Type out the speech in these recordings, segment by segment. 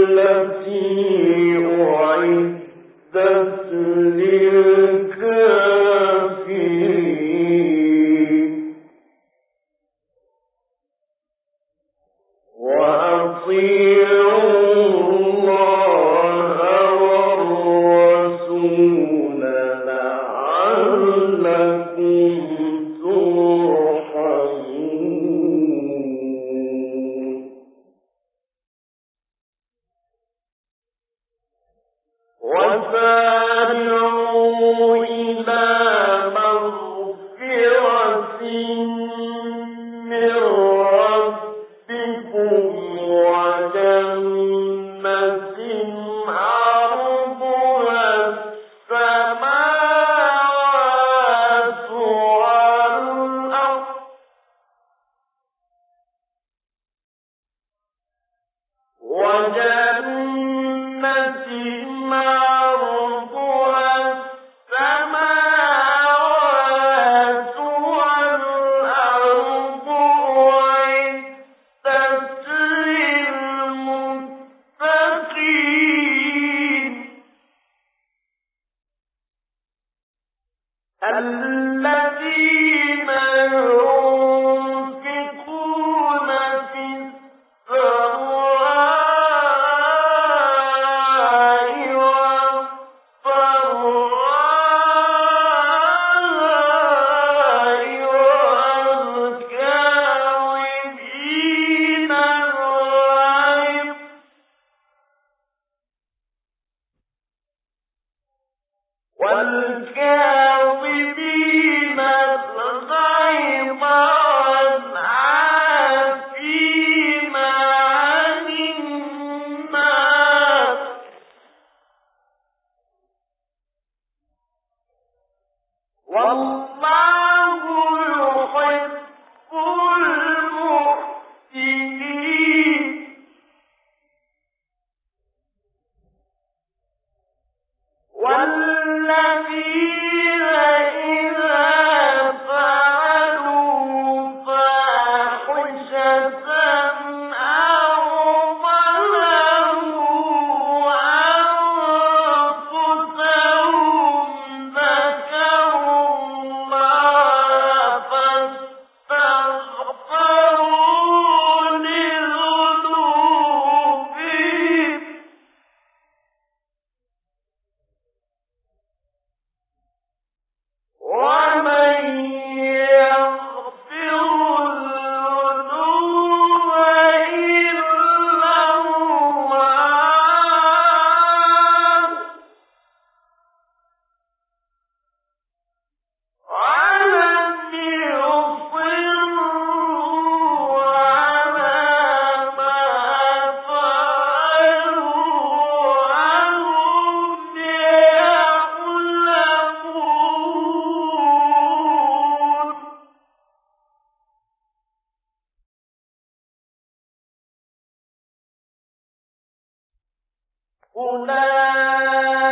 التي أعدت للمؤمنين والله أولئك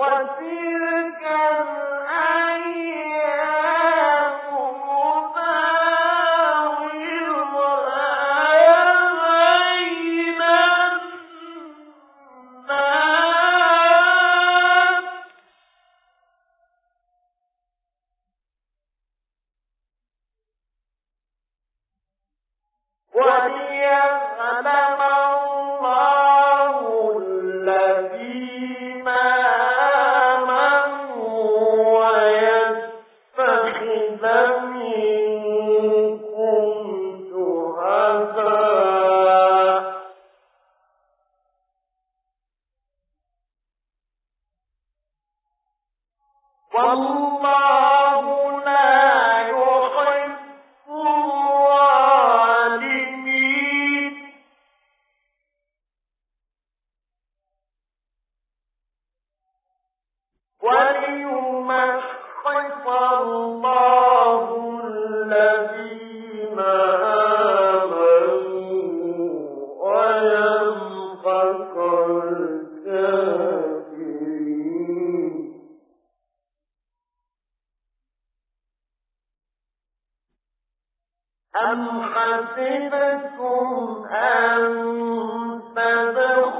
وتلك صدق